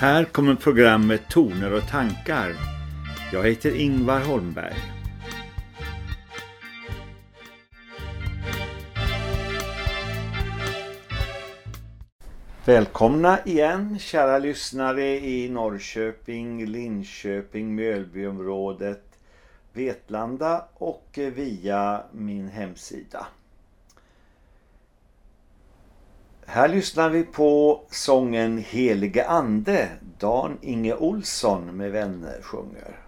Här kommer programmet Toner och tankar. Jag heter Ingvar Holmberg. Välkomna igen kära lyssnare i Norrköping, Linköping, Mjölbyområdet, Vetlanda och via min hemsida. Här lyssnar vi på sången Helige Ande. Dan Inge Olsson med vänner sjunger.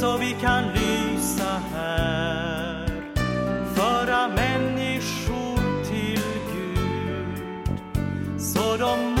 Så vi kan lysa här. Föra människor till Gud så de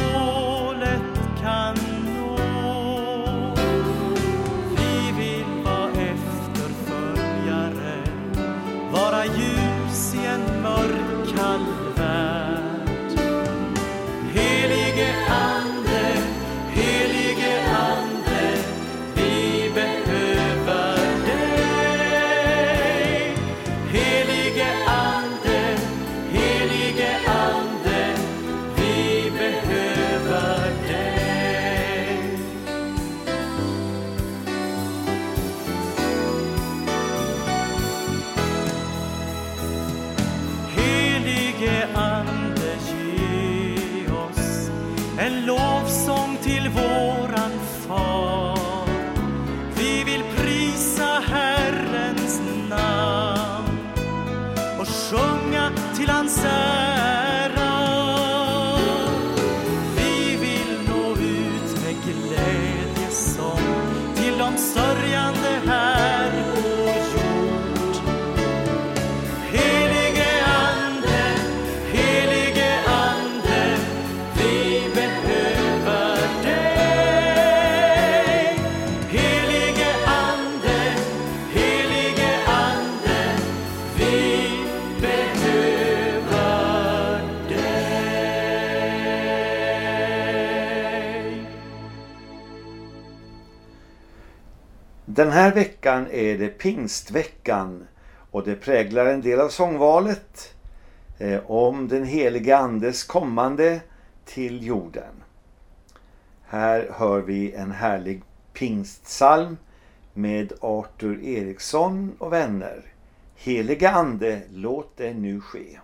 Den här veckan är det pingstveckan och det präglar en del av sångvalet eh, om den helige andes kommande till jorden. Här hör vi en härlig pingstsalm med Arthur Eriksson och vänner. Helige ande, låt det nu ske.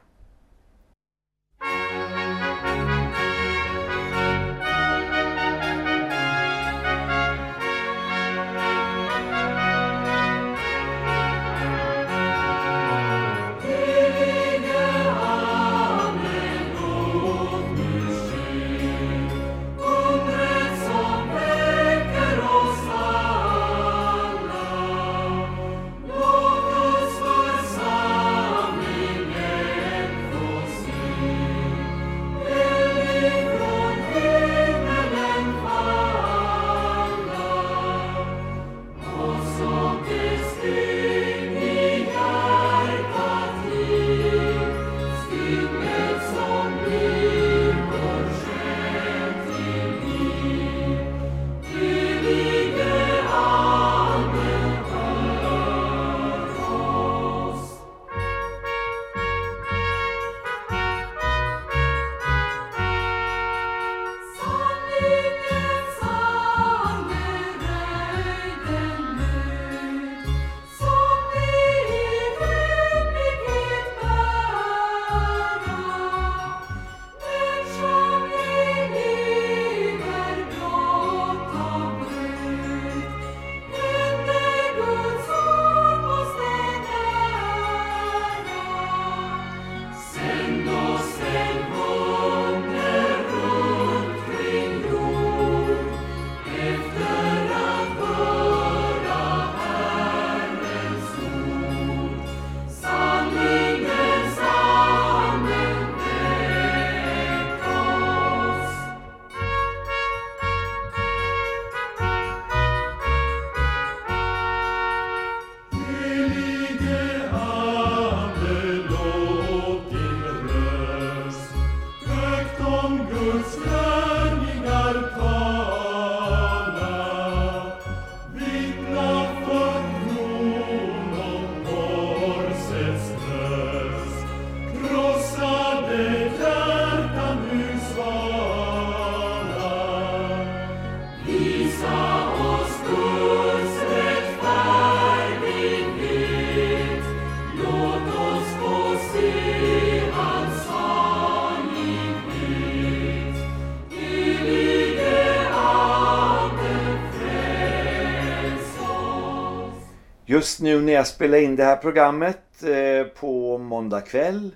Just nu när jag spelar in det här programmet eh, på måndag kväll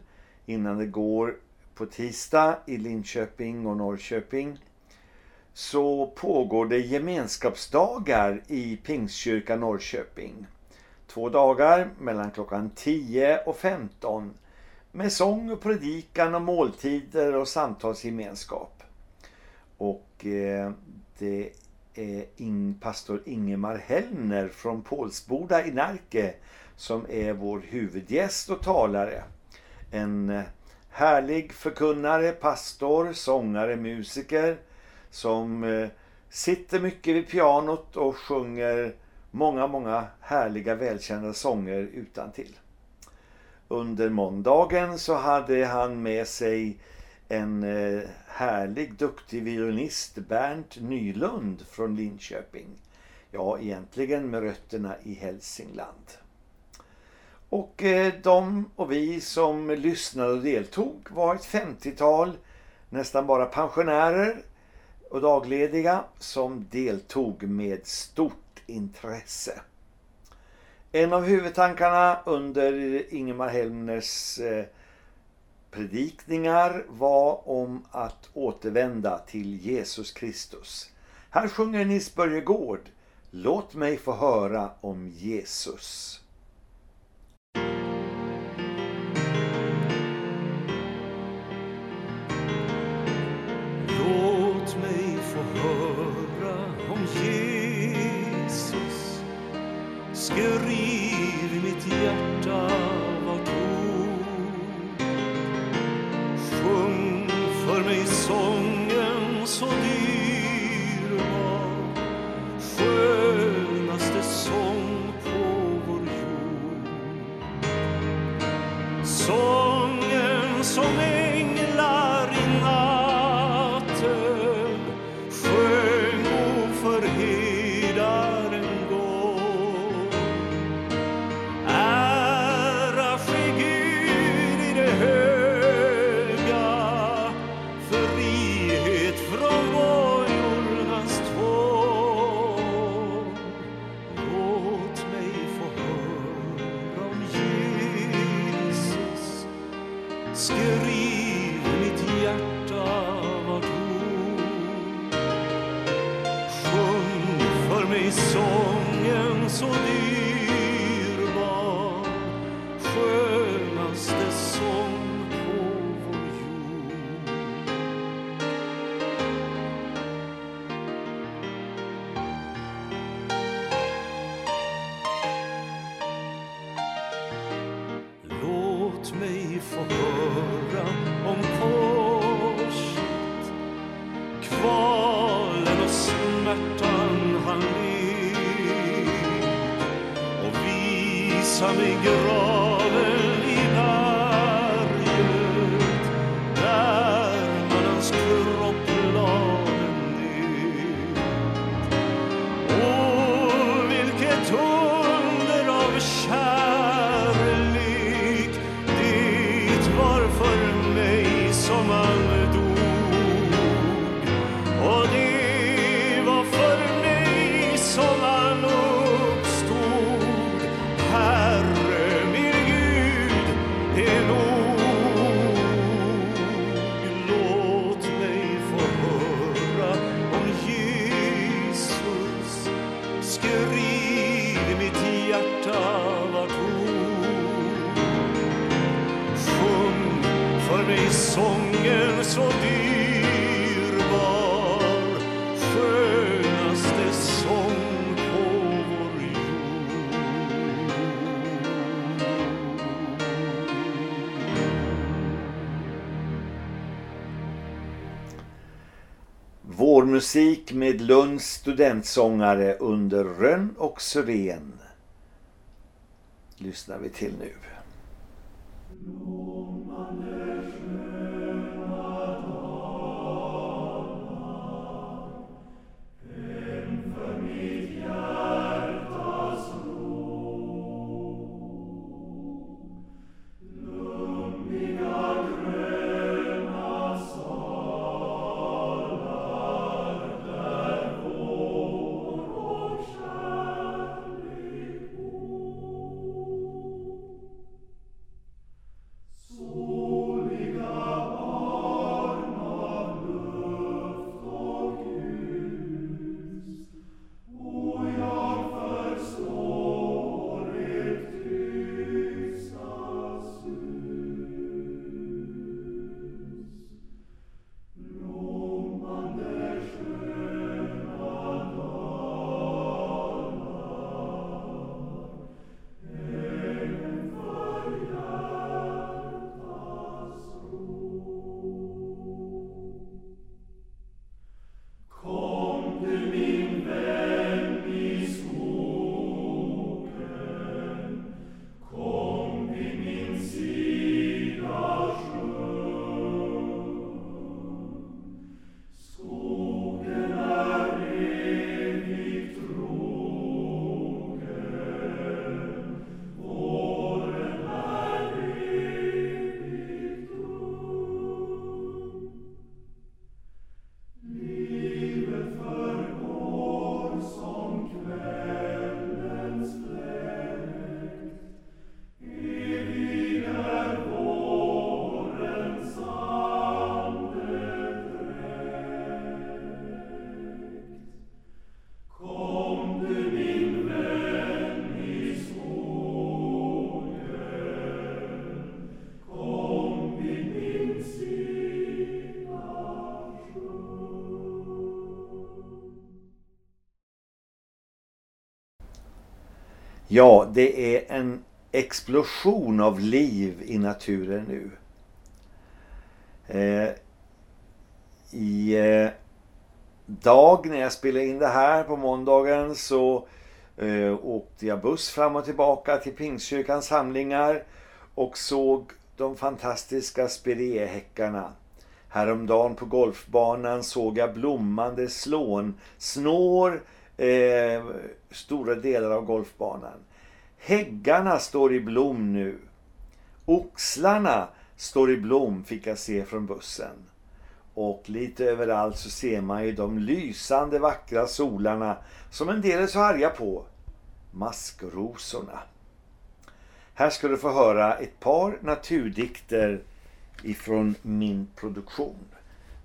innan det går på tisdag i Linköping och Norrköping så pågår det gemenskapsdagar i Pingstkyrkan Norrköping. Två dagar mellan klockan 10 och 15 med sång och predikan och måltider och samtalsgemenskap. Och eh, det Eh, är in, pastor Ingemar Hellner från Pålsboda i Närke som är vår huvudgäst och talare. En eh, härlig förkunnare, pastor, sångare, musiker som eh, sitter mycket vid pianot och sjunger många, många härliga välkända sånger utan till. Under måndagen så hade han med sig en eh, härlig, duktig violinist, Bernt Nylund från Linköping. Ja, egentligen med rötterna i Hälsingland. Och eh, de och vi som lyssnade och deltog var ett 50-tal, nästan bara pensionärer och daglediga som deltog med stort intresse. En av huvudtankarna under Ingemar Helmners eh, predikningar var om att återvända till Jesus Kristus. Här sjunger Nils Börje Gård Låt mig få höra om Jesus. Låt mig få höra om Jesus Skriv i mitt hjärta för mig sången så visa mig musik med Lunds studentsångare under Rönn och Syren lyssnar vi till nu. Ja, det är en explosion av liv i naturen nu. Eh, I eh, dag när jag spelade in det här på måndagen så eh, åkte jag buss fram och tillbaka till Pingstkyrkans samlingar och såg de fantastiska spiréhäckarna. Häromdagen på golfbanan såg jag blommande slån, snår eh, stora delar av golfbanan. Häggarna står i blom nu. Oxlarna står i blom fick jag se från bussen. Och lite överallt så ser man ju de lysande vackra solarna som en del är så arga på. Maskrosorna. Här ska du få höra ett par naturdikter ifrån min produktion.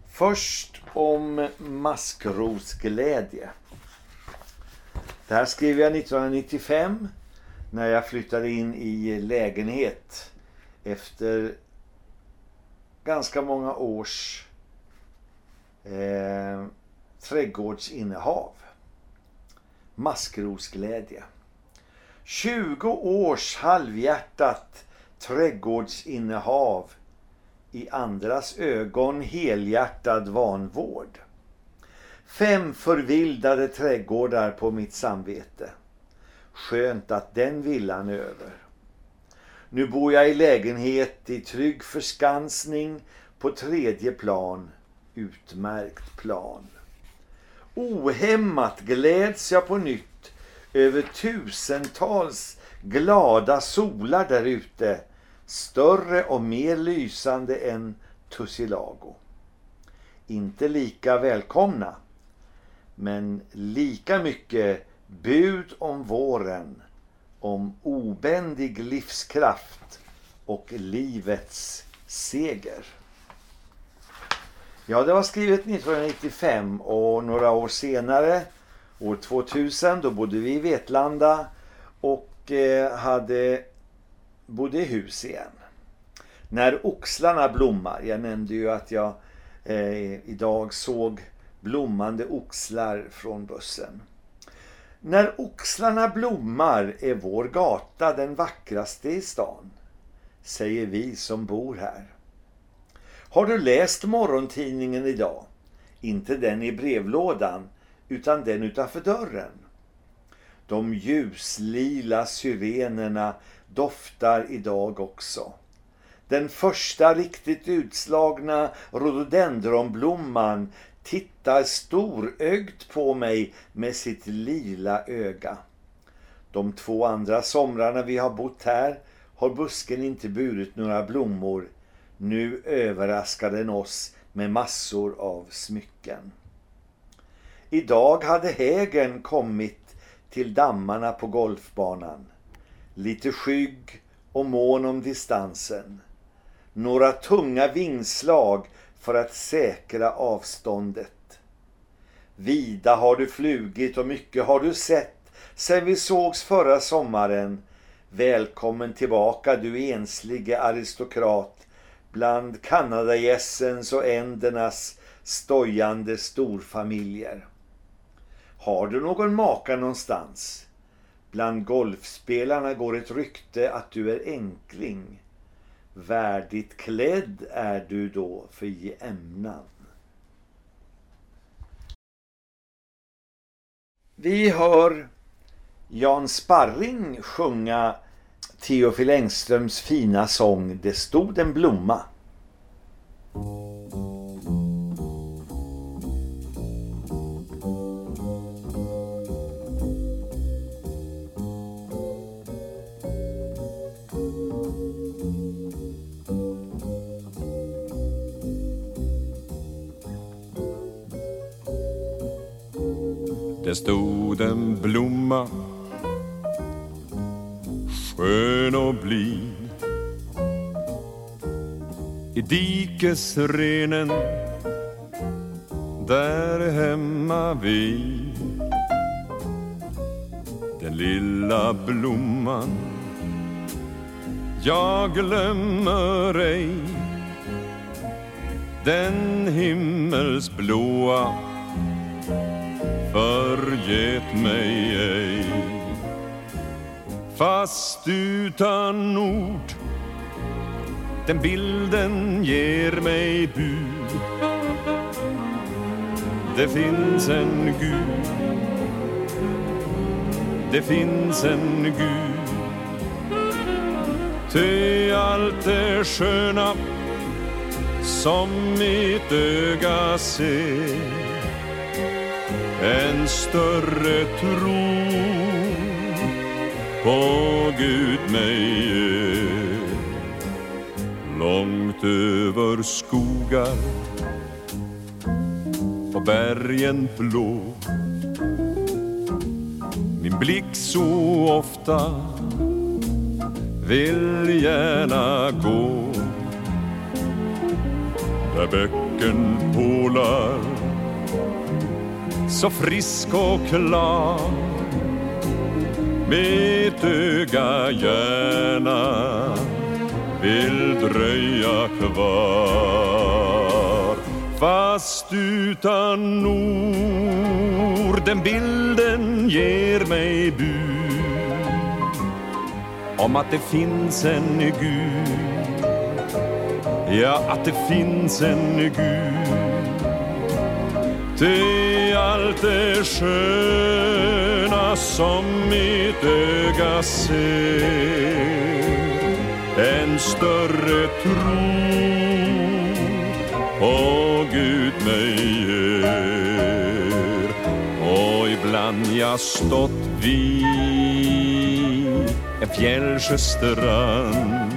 Först om maskrosglädje. Det här skrev jag 1995 när jag flyttade in i lägenhet efter ganska många års eh, trädgårdsinnehav. Maskrosglädje. 20 års halvhjärtat trädgårdsinnehav i andras ögon helhjärtad vanvård. Fem förvildade trädgårdar på mitt samvete. Skönt att den villan är över. Nu bor jag i lägenhet i trygg förskansning på tredje plan, utmärkt plan. Ohämmat gläds jag på nytt över tusentals glada solar där ute, större och mer lysande än Tussilago. Inte lika välkomna, men lika mycket bud om våren, om obändig livskraft och livets seger. Ja, det var skrivet 1995 och några år senare, år 2000, då bodde vi i Vetlanda och eh, hade, bodde i hus igen. När oxlarna blommar, jag nämnde ju att jag eh, idag såg blommande oxlar från bussen. När oxlarna blommar är vår gata den vackraste i stan, säger vi som bor här. Har du läst morgontidningen idag? Inte den i brevlådan, utan den utanför dörren. De ljuslila syrenerna doftar idag också. Den första riktigt utslagna rhododendronblomman tittar storögt på mig med sitt lila öga. De två andra somrarna vi har bott här har busken inte burit några blommor. Nu överraskar den oss med massor av smycken. Idag hade hägen kommit till dammarna på golfbanan. Lite skygg och mån om distansen. Några tunga vingslag för att säkra avståndet. Vida har du flugit och mycket har du sett sen vi sågs förra sommaren. Välkommen tillbaka du enslige aristokrat bland kanadagässens och ändernas stojande storfamiljer. Har du någon maka någonstans? Bland golfspelarna går ett rykte att du är enkling. Värdigt klädd är du då för jämnan. Vi hör Jan Sparring sjunga Theofil Engströms fina sång Det stod en blomma. Det stod en blomma skön och blid. I dikesrenen där hemma vid den lilla blomman jag glömmer ej. Den himmelsblåa förget mig ej fast utan ord. Den bilden ger mig bud. Det finns en Gud. Det finns en Gud. Ty allt det sköna som mitt öga ser en större tro på Gud mig ger långt över skogar och bergen blå. Min blick så ofta vill gärna gå där bäcken pålar så frisk och klar. Mitt öga gärna vill dröja kvar. Fast utan ord den bilden ger mig bud om att det finns en Gud. Ja, att det finns en Gud. Ty allt det sköna som mitt öga ser. En större tro på Gud mig ger Och ibland jag stått vid en fjällsjöstrand.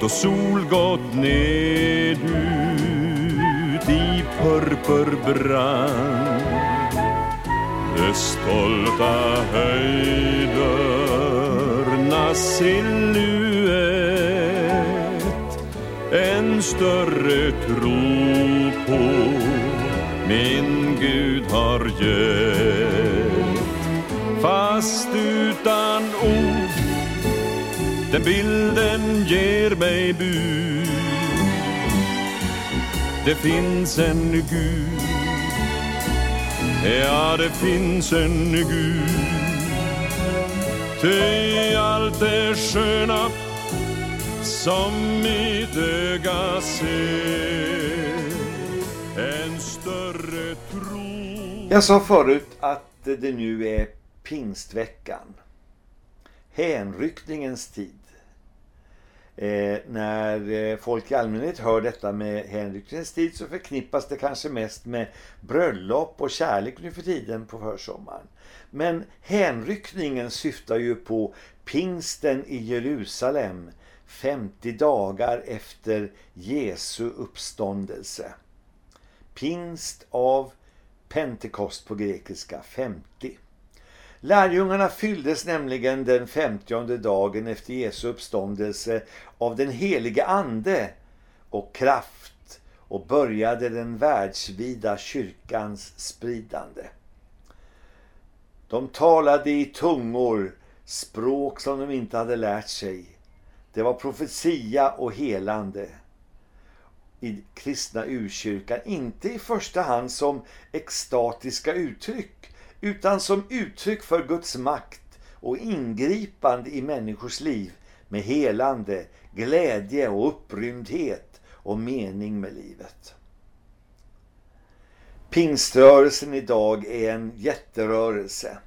Då sol gått ned ur i purpurbrand. De stolta höjdernas silhuett en större tro på min Gud har gett. Fast utan ord den bilden ger mig bud. Det finns en Gud Ja, det finns en Gud Ty allt det sköna som mitt öga ser En större tro Jag sa förut att det nu är pingstveckan. Hänryckningens tid. Eh, när eh, folk i allmänhet hör detta med hänryckningens tid så förknippas det kanske mest med bröllop och kärlek nu för tiden på försommaren. Men hänryckningen syftar ju på pingsten i Jerusalem 50 dagar efter Jesu uppståndelse. Pingst av Pentekost på grekiska 50. Lärjungarna fylldes nämligen den femtionde dagen efter Jesu uppståndelse av den helige ande och kraft och började den världsvida kyrkans spridande. De talade i tungor, språk som de inte hade lärt sig. Det var profetia och helande i kristna urkyrkan, inte i första hand som extatiska uttryck utan som uttryck för Guds makt och ingripande i människors liv med helande, glädje och upprymdhet och mening med livet. Pingströrelsen idag är en jätterörelse.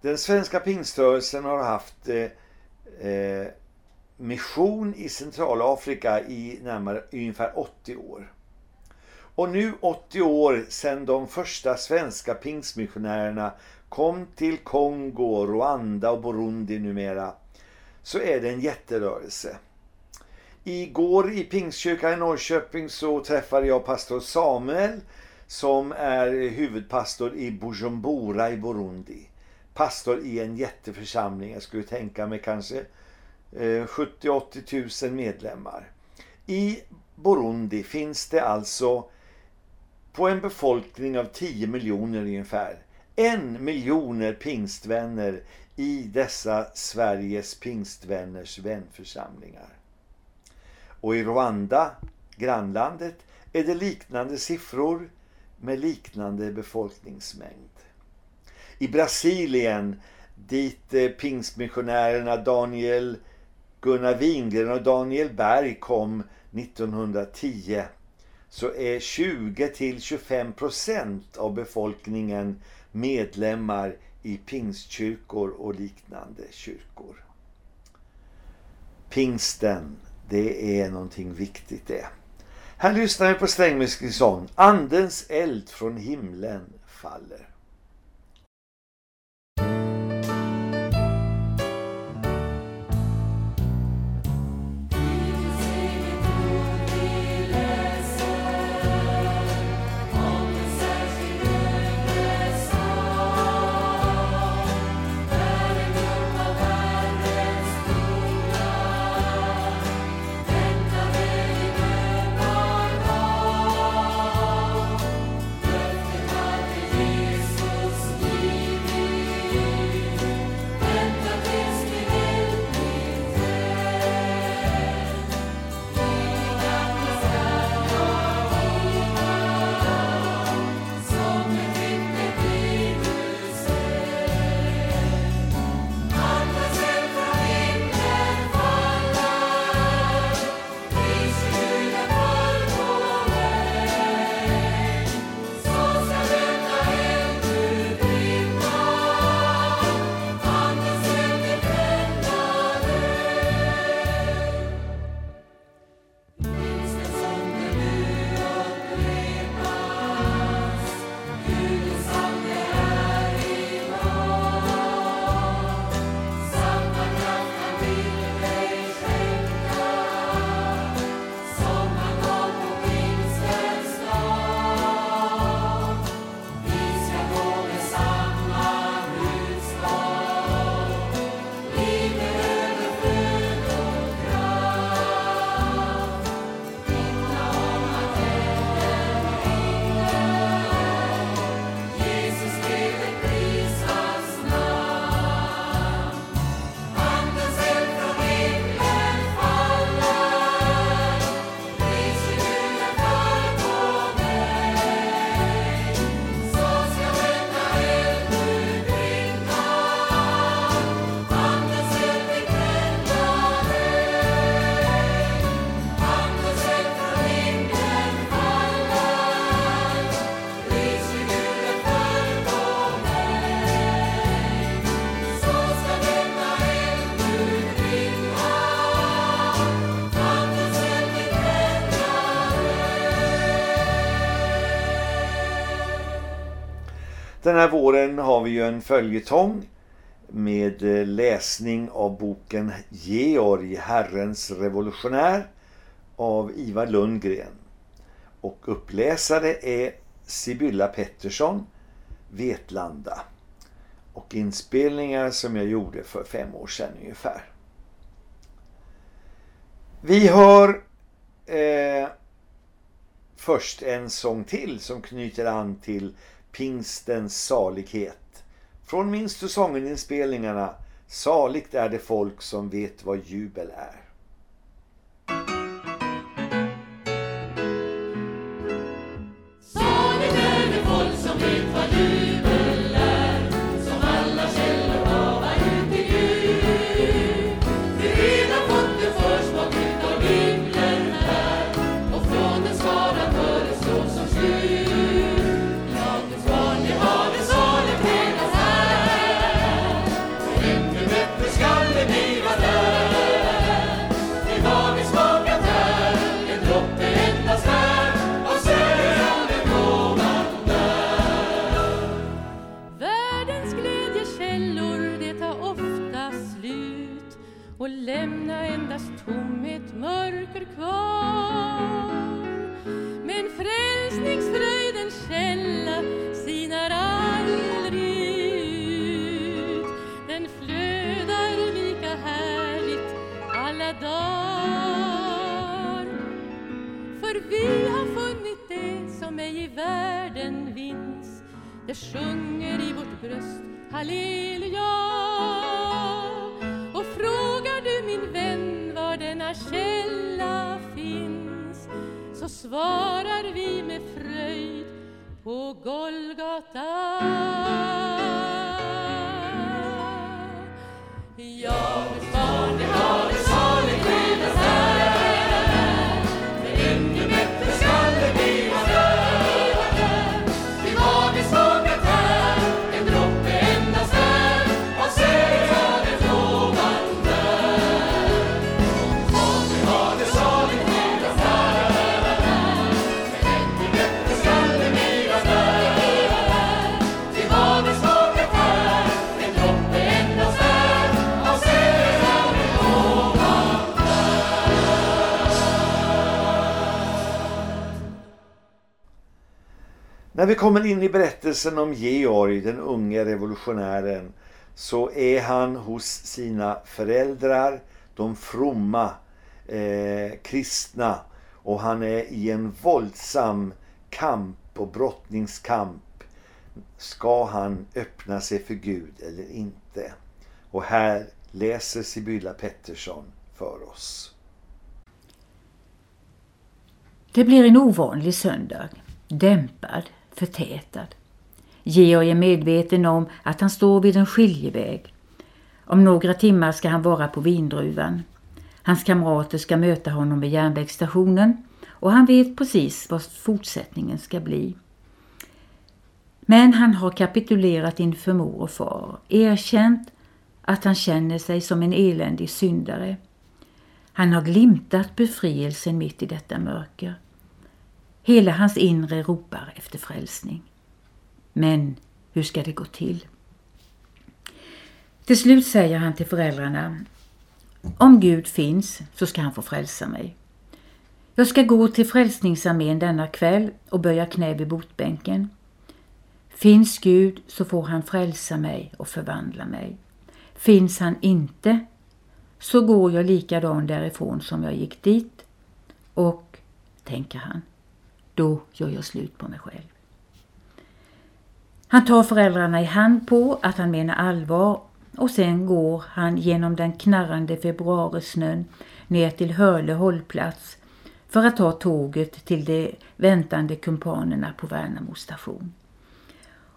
Den svenska pingströrelsen har haft eh, eh mission i Centralafrika i närmare ungefär 80 år. Och nu 80 år sedan de första svenska pingstmissionärerna kom till Kongo, Rwanda och Burundi numera så är det en jätterörelse. Igår i Pingstkyrkan i Norrköping så träffade jag pastor Samuel som är huvudpastor i Bujumbura i Burundi. Pastor i en jätteförsamling, jag skulle tänka mig kanske eh, 70-80 000 medlemmar. I Burundi finns det alltså på en befolkning av 10 miljoner ungefär en miljoner pingstvänner i dessa Sveriges pingstvänners vänförsamlingar. Och i Rwanda, grannlandet, är det liknande siffror med liknande befolkningsmängd. I Brasilien dit eh, pingstmissionärerna Daniel Gunnar Wingren och Daniel Berg kom 1910 så är 20 till 25 procent av befolkningen medlemmar i pingstkyrkor och liknande kyrkor. Pingsten, det är någonting viktigt det. Här lyssnar vi på strängmusikson. Andens eld från himlen faller. Den här våren har vi ju en följetong med eh, läsning av boken Georg, Herrens revolutionär av Ivar Lundgren. Och uppläsare är Sibylla Pettersson, Vetlanda. Och inspelningar som jag gjorde för fem år sedan ungefär. Vi har eh, först en sång till som knyter an till pingstens salighet. Från minst du sången-inspelningarna Saligt är det folk som vet vad jubel är. Det sjunger i vårt bröst halleluja. Och frågar du min vän var denna källa finns så svarar vi med fröjd på Golgata. När vi kommer in i berättelsen om Georg, den unge revolutionären, så är han hos sina föräldrar, de fromma eh, kristna. Och han är i en våldsam kamp och brottningskamp. Ska han öppna sig för Gud eller inte? Och här läser Sibylla Pettersson för oss. Det blir en ovanlig söndag. Dämpad, förtätad. Georg är medveten om att han står vid en skiljeväg. Om några timmar ska han vara på vindruvan. Hans kamrater ska möta honom vid järnvägsstationen och han vet precis vad fortsättningen ska bli. Men han har kapitulerat inför mor och far, erkänt att han känner sig som en eländig syndare. Han har glimtat befrielsen mitt i detta mörker. Hela hans inre ropar efter frälsning. Men hur ska det gå till? Till slut säger han till föräldrarna Om Gud finns så ska han få frälsa mig. Jag ska gå till Frälsningsarmén denna kväll och böja knä vid botbänken. Finns Gud så får han frälsa mig och förvandla mig. Finns han inte så går jag likadan därifrån som jag gick dit och, tänker han, då gör jag slut på mig själv. Han tar föräldrarna i hand på att han menar allvar och sen går han genom den knarrande februarisnön ner till Hörle hållplats för att ta tåget till de väntande kumpanerna på Värnamo station.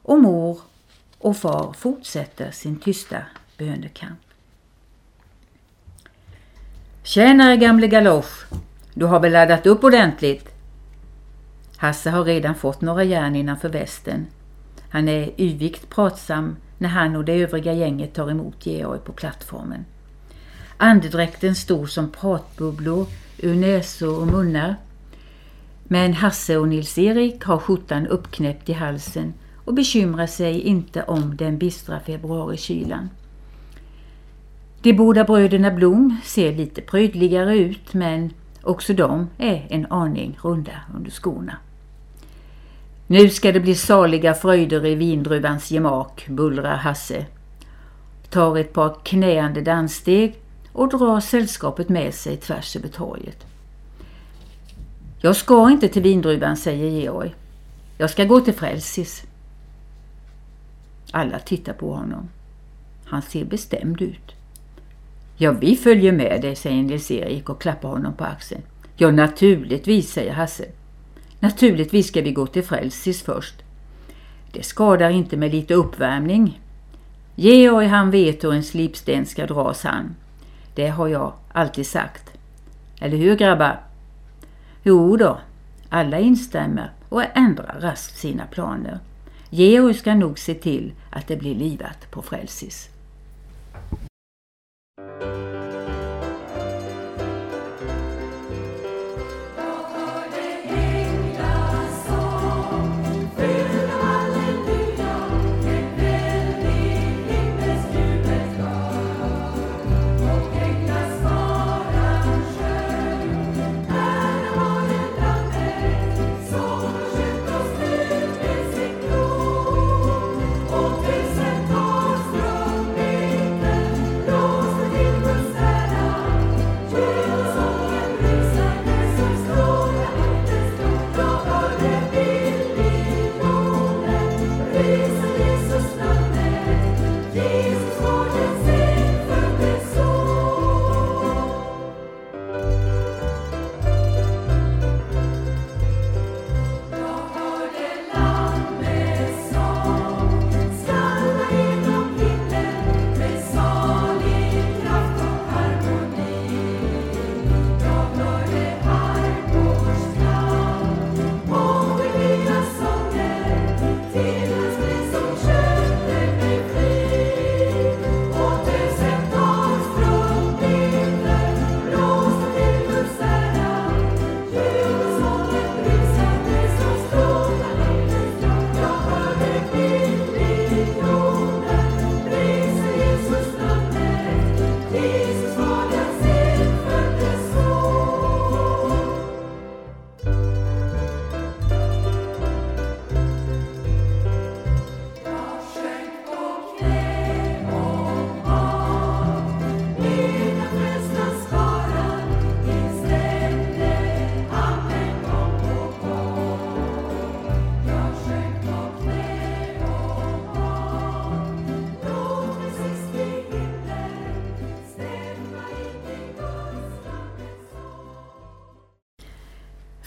Och mor och far fortsätter sin tysta bönekamp. Tjänare gamle galosch, du har väl laddat upp ordentligt? Hasse har redan fått några järn innanför västen. Han är yvigt pratsam när han och det övriga gänget tar emot Georg på plattformen. Andedräkten står som pratbubblor ur näsor och munnar. Men Hasse och Nils-Erik har skjortan uppknäppt i halsen och bekymrar sig inte om den bistra februarikylan. De båda bröderna Blom ser lite prydligare ut men också de är en aning runda under skorna. Nu ska det bli saliga fröjder i vindruvans gemak, bullrar Hasse. Tar ett par knäande danssteg och drar sällskapet med sig tvärs över torget. Jag ska inte till vindruvan, säger Georg. Jag ska gå till Frälsis. Alla tittar på honom. Han ser bestämd ut. Ja, vi följer med dig, säger Nils-Erik och klappar honom på axeln. Ja, naturligtvis, säger Hasse. Naturligtvis ska vi gå till Frälsis först. Det skadar inte med lite uppvärmning. Georg han vet hur en slipsten ska dras han. Det har jag alltid sagt. Eller hur grabbar? Jo då, alla instämmer och ändrar raskt sina planer. Georg ska nog se till att det blir livat på Frälsis.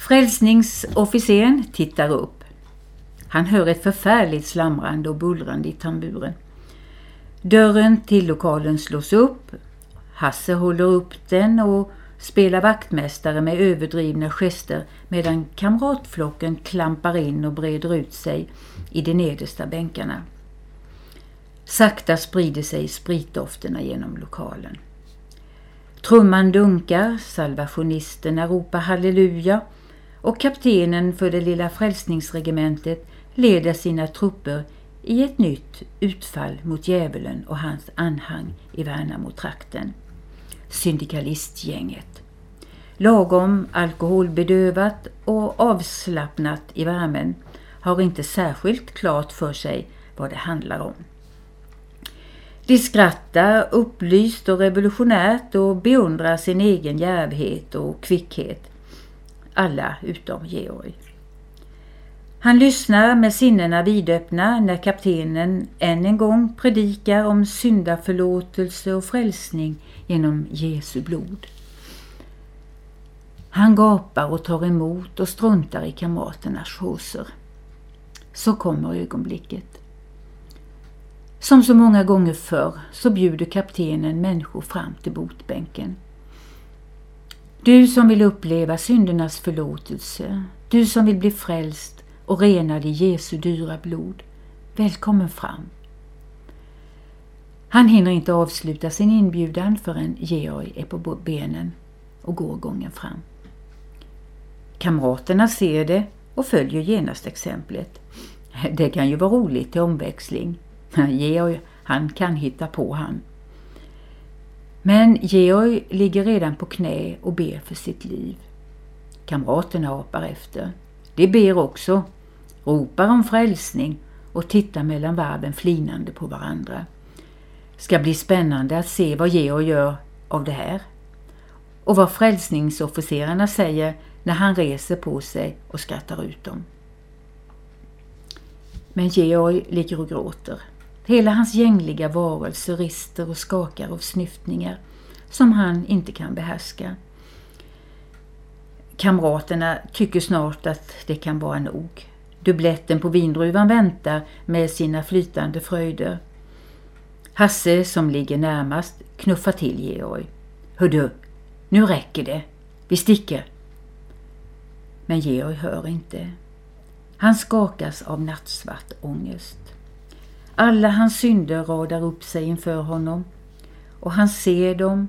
Frälsningsofficeren tittar upp. Han hör ett förfärligt slamrande och bullrande i tamburen. Dörren till lokalen slås upp. Hasse håller upp den och spelar vaktmästare med överdrivna gester medan kamratflocken klampar in och breder ut sig i de nedersta bänkarna. Sakta sprider sig spritdofterna genom lokalen. Trumman dunkar, salvationisterna ropar halleluja och kaptenen för det lilla frälsningsregementet leder sina trupper i ett nytt utfall mot djävulen och hans anhang i Värnamo-trakten. Syndikalistgänget. Lagom alkoholbedövat och avslappnat i värmen har inte särskilt klart för sig vad det handlar om. De skrattar upplyst och revolutionärt och beundrar sin egen djärvhet och kvickhet. Alla utom Georg. Han lyssnar med sinnena vidöppna när kaptenen än en gång predikar om syndaförlåtelse och frälsning genom Jesu blod. Han gapar och tar emot och struntar i kamraternas hoser. Så kommer ögonblicket. Som så många gånger förr så bjuder kaptenen människor fram till botbänken. Du som vill uppleva syndernas förlåtelse, du som vill bli frälst och renad i Jesu dyra blod, välkommen fram. Han hinner inte avsluta sin inbjudan förrän Georg är på benen och går gången fram. Kamraterna ser det och följer genast exemplet. Det kan ju vara roligt till omväxling. Georg, han kan hitta på han. Men Georg ligger redan på knä och ber för sitt liv. Kamraterna apar efter. De ber också, ropar om frälsning och tittar mellan varven flinande på varandra. Ska bli spännande att se vad Georg gör av det här. Och vad frälsningsofficerarna säger när han reser på sig och skrattar ut dem. Men Georg ligger och gråter. Hela hans gängliga varelse rister och skakar av snyftningar som han inte kan behärska. Kamraterna tycker snart att det kan vara nog. Dubbletten på vindruvan väntar med sina flytande fröjder. Hasse som ligger närmast knuffar till Georg. Hördu, nu räcker det. Vi sticker. Men Georg hör inte. Han skakas av nattsvart ångest. Alla hans synder radar upp sig inför honom och han ser dem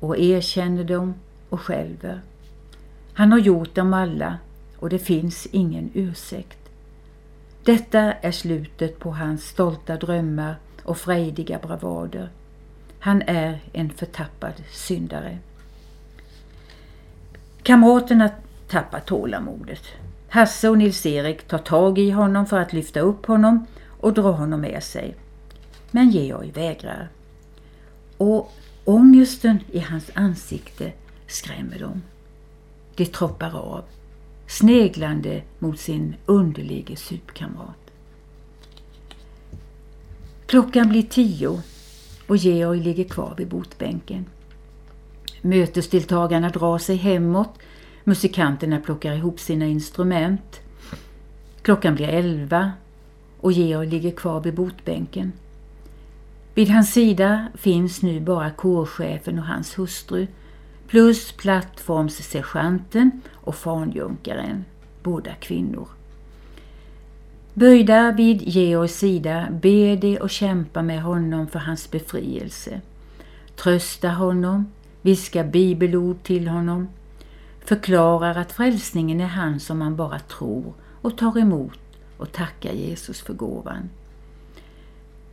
och erkänner dem och skälver. Han har gjort dem alla och det finns ingen ursäkt. Detta är slutet på hans stolta drömmar och frejdiga bravader. Han är en förtappad syndare. Kamraterna tappar tålamodet. Hasse och Nils-Erik tar tag i honom för att lyfta upp honom och dra honom med sig. Men Georg vägrar. Och ångesten i hans ansikte skrämmer dem. De troppar av, sneglande mot sin underlige supkamrat. Klockan blir tio och Georg ligger kvar vid botbänken. Mötesdeltagarna drar sig hemåt, musikanterna plockar ihop sina instrument. Klockan blir elva och Georg ligger kvar vid botbänken. Vid hans sida finns nu bara kårchefen och hans hustru plus plattformssergeanten och fanjunkaren, båda kvinnor. Böjda vid Georgs sida ber de och kämpar med honom för hans befrielse. Trösta honom, viskar bibelord till honom, förklarar att frälsningen är han som man bara tror och tar emot och tacka Jesus för gåvan.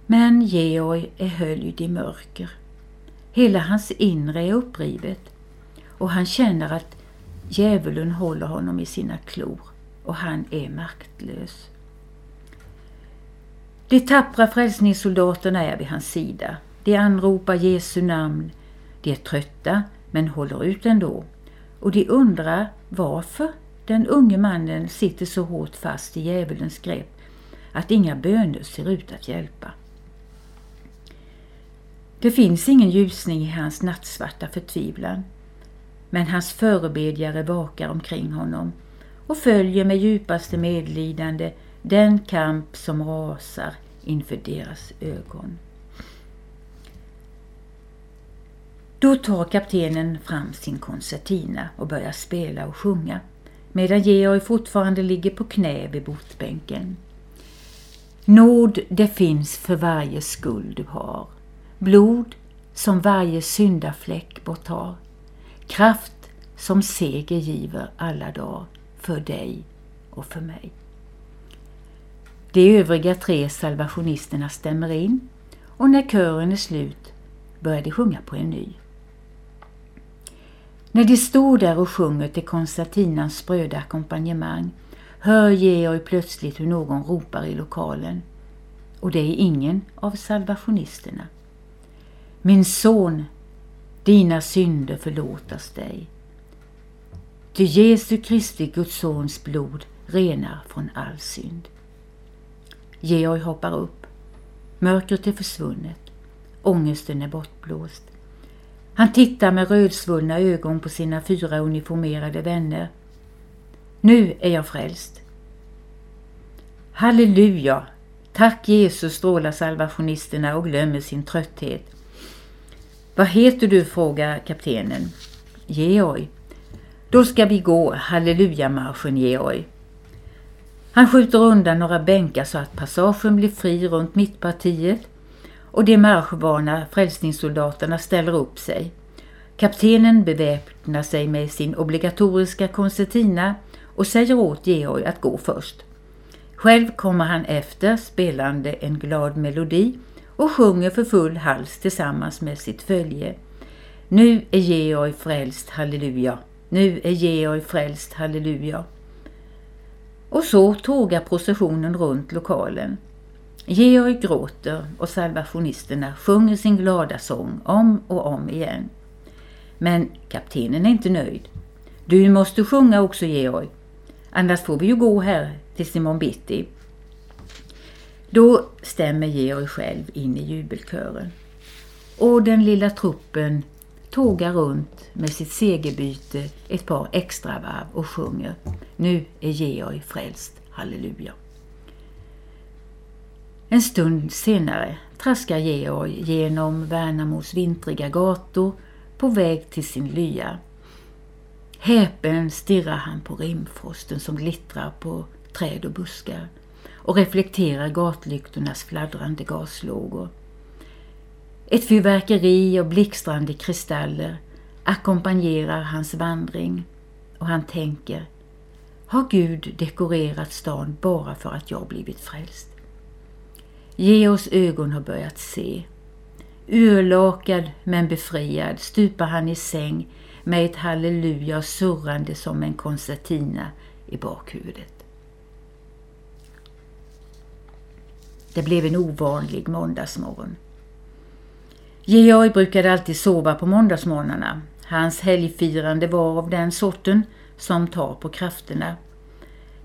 Men Georg är höljd i mörker. Hela hans inre är upprivet och han känner att djävulen håller honom i sina klor och han är maktlös. De tappra frälsningssoldaterna är vid hans sida. De anropar Jesu namn. De är trötta men håller ut ändå. Och de undrar varför den unge mannen sitter så hårt fast i djävulens grepp att inga böner ser ut att hjälpa. Det finns ingen ljusning i hans nattsvarta förtvivlan. Men hans förebedjare vakar omkring honom och följer med djupaste medlidande den kamp som rasar inför deras ögon. Då tar kaptenen fram sin koncertina och börjar spela och sjunga medan Georg fortfarande ligger på knä vid botbänken. Nåd det finns för varje skuld du har. Blod som varje syndafläck borttar, Kraft som seger giver alla dagar för dig och för mig. De övriga tre salvationisterna stämmer in och när kören är slut börjar de sjunga på en ny. När de står där och sjunger till Konstantinas spröda ackompanjemang hör Georg plötsligt hur någon ropar i lokalen. Och det är ingen av salvationisterna. Min son, dina synder förlåtas dig. Ty Jesu Kristi Guds sons blod renar från all synd. Georg hoppar upp. Mörkret är försvunnet. Ångesten är bortblåst. Han tittar med rödsvullna ögon på sina fyra uniformerade vänner. Nu är jag frälst. Halleluja! Tack Jesus, strålar salvationisterna och glömmer sin trötthet. Vad heter du? frågar kaptenen. Georg. Då ska vi gå hallelujamarschen, Georg. Han skjuter undan några bänkar så att passagen blir fri runt mittpartiet och de marschvana frälsningssoldaterna ställer upp sig. Kaptenen beväpnar sig med sin obligatoriska koncertina och säger åt Georg att gå först. Själv kommer han efter spelande en glad melodi och sjunger för full hals tillsammans med sitt följe. Nu är Georg frälst, halleluja. Nu är Georg frälst, halleluja. Och så tågar processionen runt lokalen. Georg gråter och salvationisterna sjunger sin glada sång om och om igen. Men kaptenen är inte nöjd. Du måste sjunga också Georg. Annars får vi ju gå här tills imorgon bitti. Då stämmer Georg själv in i jubelkören. Och den lilla truppen tågar runt med sitt segerbyte ett par extra varv och sjunger Nu är Georg frälst, halleluja. En stund senare traskar Georg genom Värnamos vintriga gator på väg till sin lya. Häpen stirrar han på rimfrosten som glittrar på träd och buskar och reflekterar gatlyktornas fladdrande gaslågor. Ett fyrverkeri och blixtrande kristaller ackompanjerar hans vandring och han tänker Har Gud dekorerat stan bara för att jag blivit frälst? Georgs ögon har börjat se. Urlakad men befriad stupar han i säng med ett halleluja surrande som en koncertina i bakhuvudet. Det blev en ovanlig måndagsmorgon. Georg brukade alltid sova på måndagsmorgnarna. Hans helgfirande var av den sorten som tar på krafterna.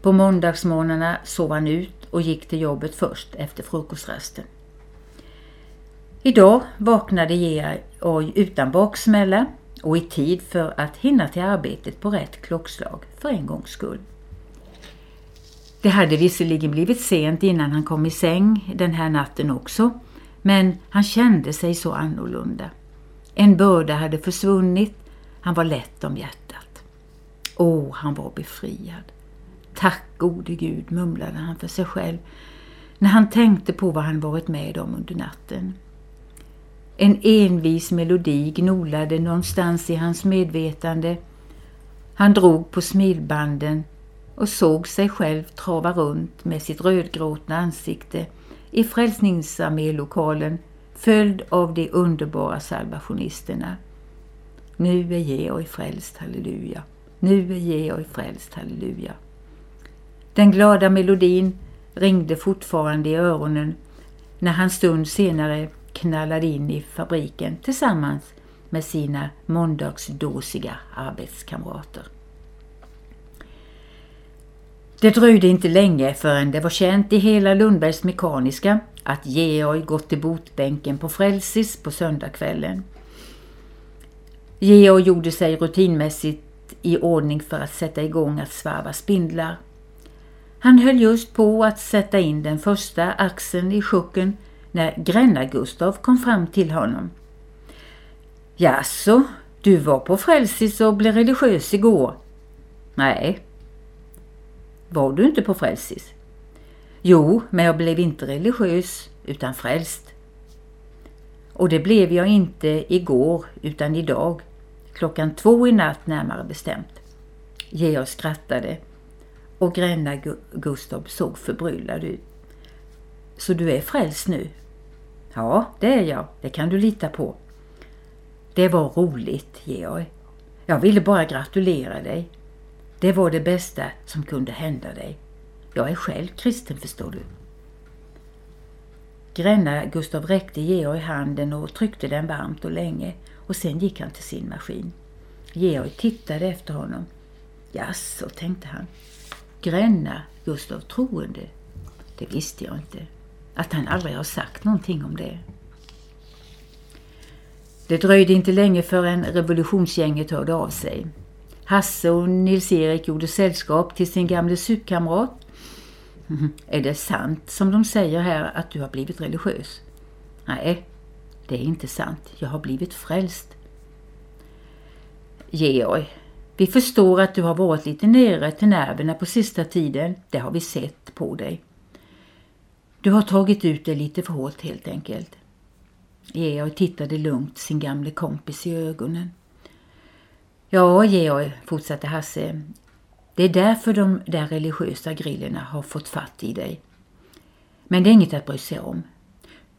På måndagsmorgnarna sov han ut och gick till jobbet först efter frukostrasten. Idag vaknade Georg utan baksmälla och i tid för att hinna till arbetet på rätt klockslag för en gångs skull. Det hade visserligen blivit sent innan han kom i säng den här natten också, men han kände sig så annorlunda. En börda hade försvunnit, han var lätt om hjärtat. Åh, han var befriad. Tack gode Gud, mumlade han för sig själv när han tänkte på vad han varit med om under natten. En envis melodi gnolade någonstans i hans medvetande. Han drog på smilbanden och såg sig själv trava runt med sitt rödgråtna ansikte i Frälsningsarmélokalen följd av de underbara salvationisterna. Nu är Georg frälst, halleluja. Nu är Georg frälst, halleluja. Den glada melodin ringde fortfarande i öronen när han stund senare knallade in i fabriken tillsammans med sina måndagsdåsiga arbetskamrater. Det dröjde inte länge förrän det var känt i hela Lundbergs Mekaniska att Georg gått till botbänken på Frälsis på söndagskvällen. Georg gjorde sig rutinmässigt i ordning för att sätta igång att svarva spindlar. Han höll just på att sätta in den första axeln i sjuken när Gränna-Gustav kom fram till honom. Jaså, du var på Frälsis och blev religiös igår? Nej. Var du inte på Frälsis? Jo, men jag blev inte religiös utan frälst. Och det blev jag inte igår utan idag, klockan två i natt närmare bestämt. Georg skrattade och Gränna Gustav såg förbryllad ut. Så du är frälst nu? Ja, det är jag. Det kan du lita på. Det var roligt, Georg. Jag ville bara gratulera dig. Det var det bästa som kunde hända dig. Jag är själv kristen förstår du. Gränna Gustav räckte Georg handen och tryckte den varmt och länge och sen gick han till sin maskin. Georg tittade efter honom. Jaså, tänkte han. Gränna Gustav troende? Det visste jag inte. Att han aldrig har sagt någonting om det. Det dröjde inte länge förrän revolutionsgänget hörde av sig. Hasse och Nils-Erik gjorde sällskap till sin gamle supkamrat. Är det sant som de säger här att du har blivit religiös? Nej, det är inte sant. Jag har blivit frälst. Georg, vi förstår att du har varit lite nere till nerverna på sista tiden. Det har vi sett på dig. Du har tagit ut dig lite för hårt helt enkelt. Georg tittade lugnt sin gamle kompis i ögonen. Ja, Georg, fortsatte Hasse. Det är därför de där religiösa grillerna har fått fatt i dig. Men det är inget att bry sig om.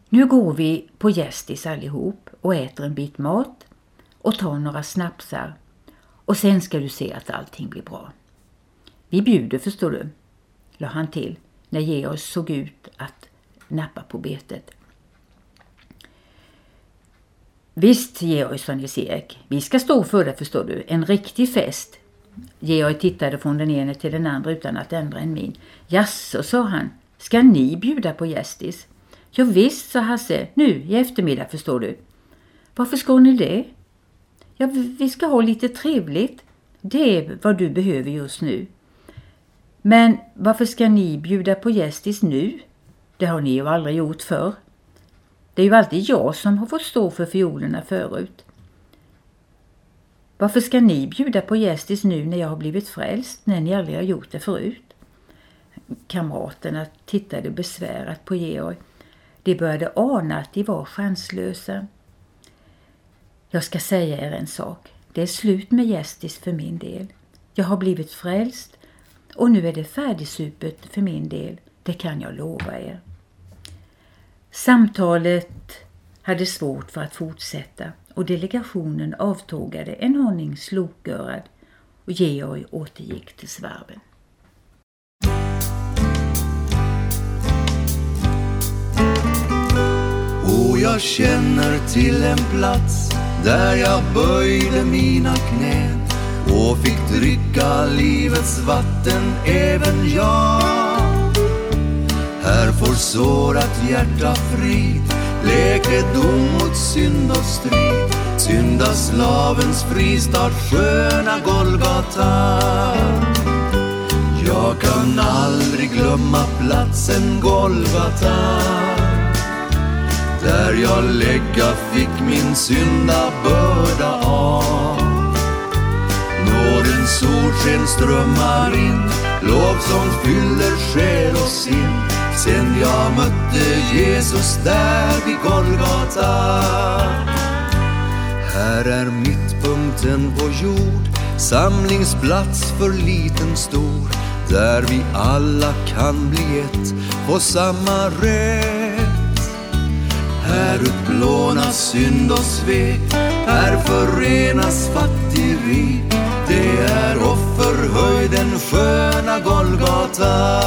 Nu går vi på gästis allihop och äter en bit mat och tar några snapsar och sen ska du se att allting blir bra. Vi bjuder förstår du, la han till när Georg såg ut att nappa på betet. Visst, Georg, sa Nils-Erik. Vi ska stå för det förstår du. En riktig fest. Georg tittade från den ene till den andra utan att ändra en min. Jaså, sa han. Ska ni bjuda på gästis? Ja, visst, sa Hasse. Nu i eftermiddag förstår du. Varför ska ni det? Ja, vi ska ha lite trevligt. Det är vad du behöver just nu. Men varför ska ni bjuda på gästis nu? Det har ni ju aldrig gjort förr. Det är ju alltid jag som har fått stå för fiolerna förut. Varför ska ni bjuda på gästis nu när jag har blivit frälst, när ni aldrig har gjort det förut? Kamraterna tittade besvärat på Georg. De började ana att de var chanslösa. Jag ska säga er en sak. Det är slut med gästis för min del. Jag har blivit frälst och nu är det färdigsupet för min del. Det kan jag lova er. Samtalet hade svårt för att fortsätta och delegationen avtågade en aning slokörad och Georg återgick till svarven. Och jag känner till en plats där jag böjde mina knän och fick dricka livets vatten även jag. Här får sårat hjärta frid, läkedom mot synd och strid. Syndaslavens fristad, sköna Golgata. Jag kan aldrig glömma platsen Golgata. Där jag lägga fick min syndabörda av. Nådens solsken strömmar in, lovsång fyller själ och sinn sen jag mötte Jesus där vid Golgata. Här är mittpunkten på jord, samlingsplats för liten stor, där vi alla kan bli ett, på samma rätt. Här utplånas synd och svek, här förenas fattigri. Det är offerhöjden sköna Golgata.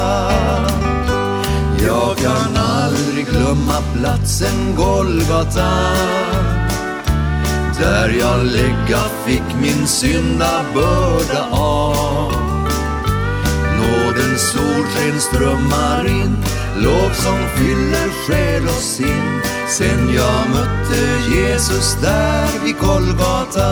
Jag kan aldrig glömma platsen Golgata där jag lägga fick min syndabörda av. Solsken strömmar in, lovsång fyller själ och sinn sen jag mötte Jesus där vid Golgata.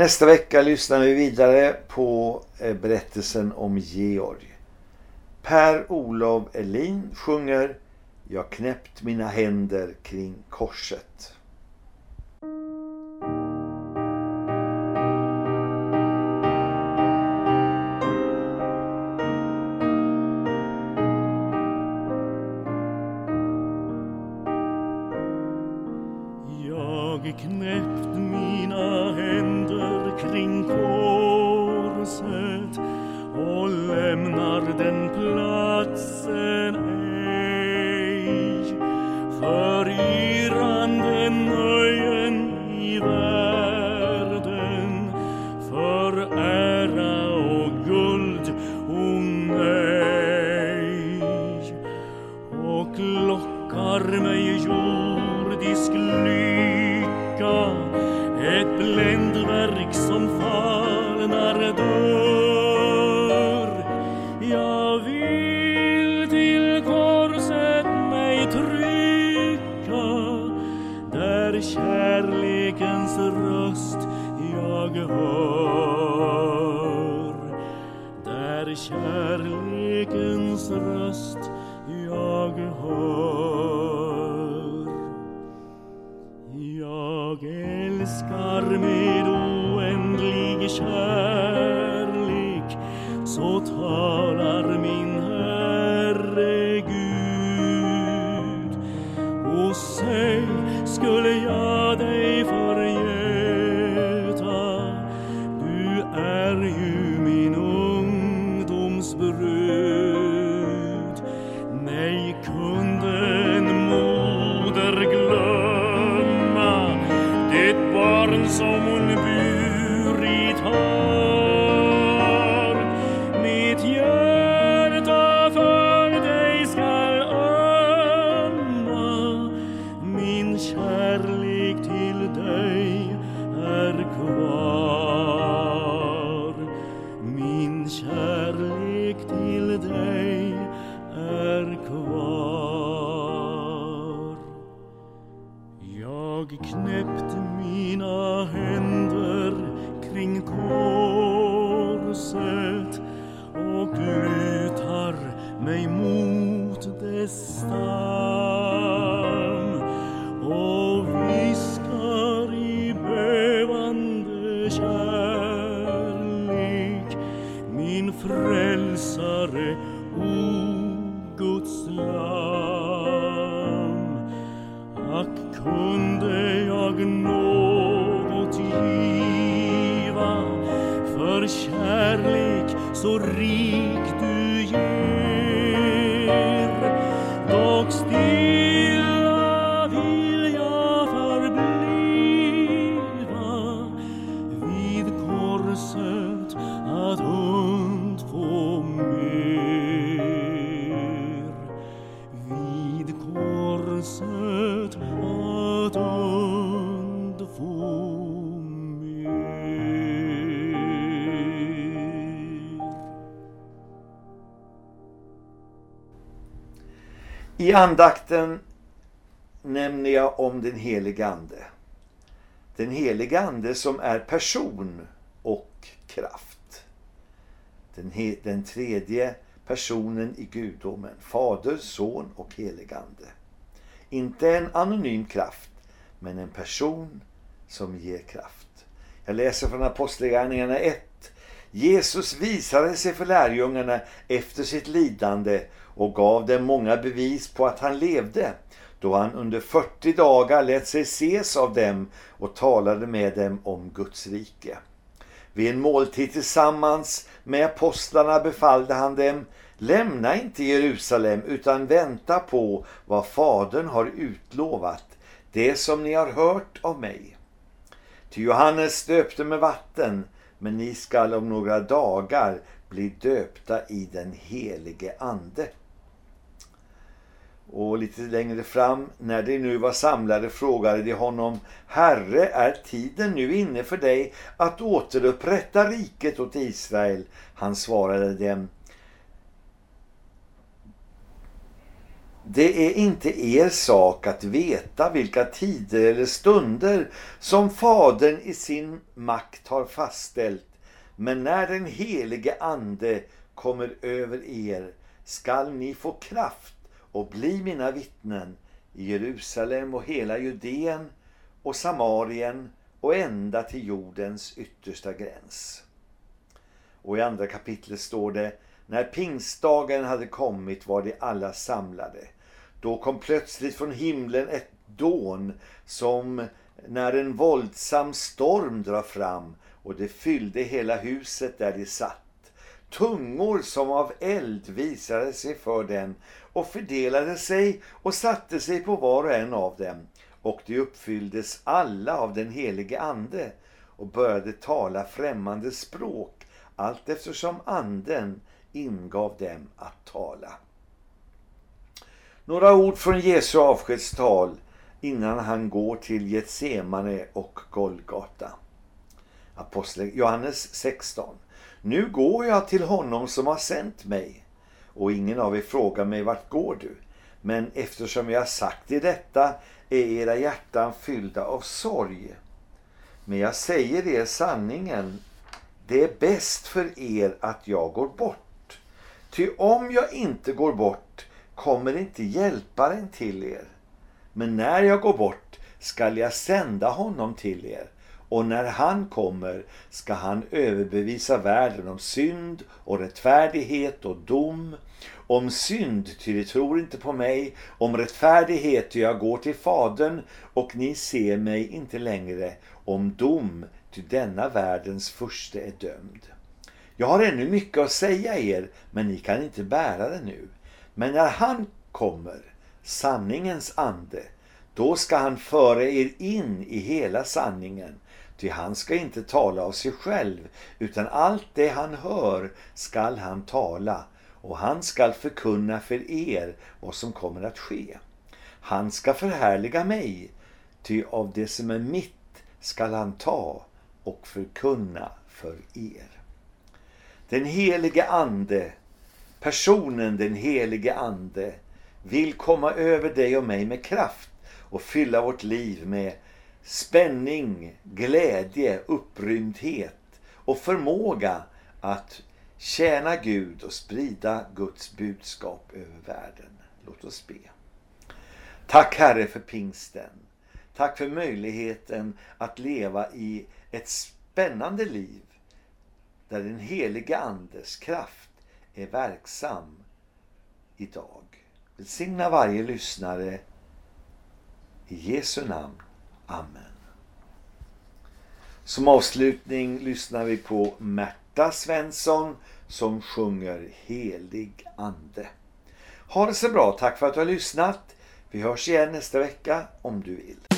Nästa vecka lyssnar vi vidare på eh, berättelsen om Georg. Per-Olof Elin sjunger Jag knäppt mina händer kring korset. Jag knäppt lämna I andakten nämner jag om den helige ande. Den helige ande som är person och kraft. Den, den tredje personen i gudomen, fader, son och helig ande. Inte en anonym kraft, men en person som ger kraft. Jag läser från Apostlagärningarna 1. Jesus visade sig för lärjungarna efter sitt lidande och gav dem många bevis på att han levde då han under 40 dagar lät sig ses av dem och talade med dem om Guds rike. Vid en måltid tillsammans med apostlarna befallde han dem Lämna inte Jerusalem utan vänta på vad Fadern har utlovat, det som ni har hört av mig. Ty Johannes döpte med vatten, men ni skall om några dagar bli döpta i den helige ande. Och lite längre fram, när de nu var samlade frågade de honom, Herre, är tiden nu inne för dig att återupprätta riket åt Israel? Han svarade dem, det är inte er sak att veta vilka tider eller stunder som Fadern i sin makt har fastställt. Men när den helige Ande kommer över er skall ni få kraft och bli mina vittnen i Jerusalem och hela Judeen och Samarien och ända till jordens yttersta gräns. Och i andra kapitlet står det när pingstdagen hade kommit var de alla samlade. Då kom plötsligt från himlen ett dån som när en våldsam storm drar fram och det fyllde hela huset där de satt. Tungor som av eld visade sig för dem och fördelade sig och satte sig på var och en av dem. Och de uppfylldes alla av den helige ande och började tala främmande språk allt eftersom anden ingav dem att tala. Några ord från Jesu avskedstal innan han går till Getsemane och Golgata. Apostel Johannes 16. Nu går jag till honom som har sänt mig och ingen av er frågar mig vart går du? Men eftersom jag har sagt er detta är era hjärtan fyllda av sorg. Men jag säger er sanningen, det är bäst för er att jag går bort. Ty om jag inte går bort kommer inte hjälparen till er. Men när jag går bort skall jag sända honom till er. Och när han kommer ska han överbevisa världen om synd och rättfärdighet och dom. Om synd, ty de tror inte på mig. Om rättfärdighet, ty jag går till Fadern och ni ser mig inte längre. Om dom, ty denna världens första är dömd. Jag har ännu mycket att säga er, men ni kan inte bära det nu. Men när han kommer, sanningens ande, då ska han föra er in i hela sanningen. Ty han ska inte tala av sig själv, utan allt det han hör skall han tala, och han skall förkunna för er vad som kommer att ske. Han ska förhärliga mig, ty av det som är mitt skall han ta och förkunna för er. Den helige ande, personen den helige ande, vill komma över dig och mig med kraft och fylla vårt liv med spänning, glädje, upprymdhet och förmåga att tjäna Gud och sprida Guds budskap över världen. Låt oss be. Tack Herre för pingsten. Tack för möjligheten att leva i ett spännande liv där den helige Andes kraft är verksam idag. Välsigna varje lyssnare i Jesu namn. Amen. Som avslutning lyssnar vi på Märta Svensson som sjunger Helig Ande. Ha det så bra, tack för att du har lyssnat. Vi hörs igen nästa vecka om du vill.